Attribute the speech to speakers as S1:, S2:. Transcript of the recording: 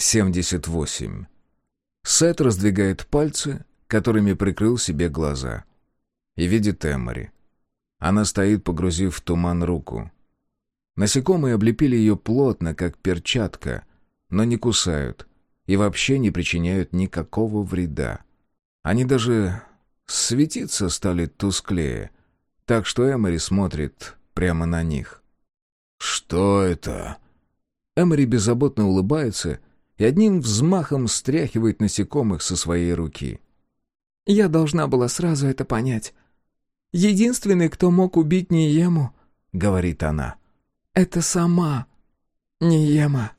S1: 78. Сет раздвигает пальцы, которыми прикрыл себе глаза. И видит Эмори. Она стоит, погрузив в туман руку. Насекомые облепили ее плотно, как перчатка, но не кусают и вообще не причиняют никакого вреда. Они даже светиться стали тусклее, так что Эмори смотрит прямо на них. «Что это?» Эмори беззаботно улыбается и одним взмахом стряхивает насекомых со своей руки.
S2: «Я должна была сразу это понять. Единственный, кто мог убить Ниему, — говорит она, — это сама Ниема».